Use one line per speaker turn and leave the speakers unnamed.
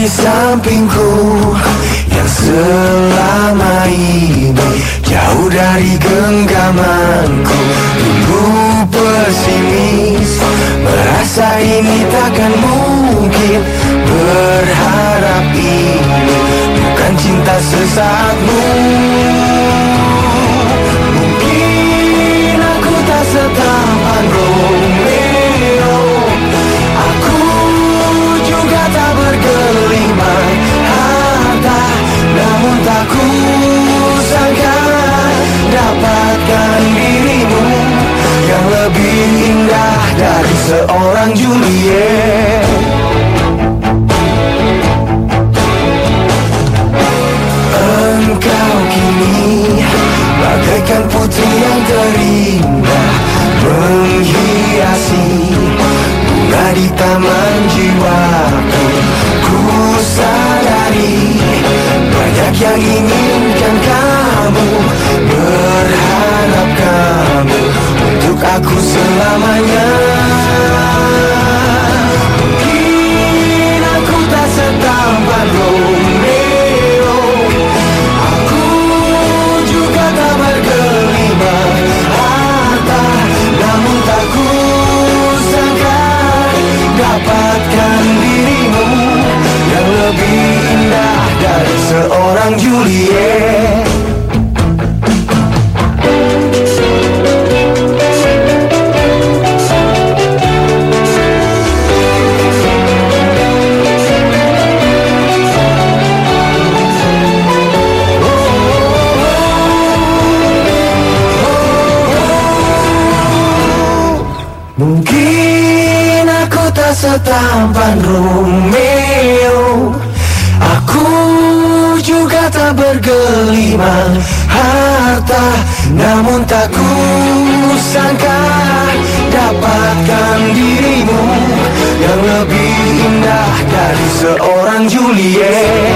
di sampingku Yang selama ini Jauh dari genggamanku. Dulu pesimis Merasa ini takkan mungkin. Berharap ini Bukan cinta sesaatmu seorang Juliet. Engkau kini bagaikan putri yang terindah Menghiasi bunga di taman jiwaku. Ku sadari banyak yang inginkan Mungkin aku tak setampan Romeo. Aku juga tak bergelimang harta Namun tak ku sangka Dapatkan dirimu Yang lebih indah dari seorang Juliet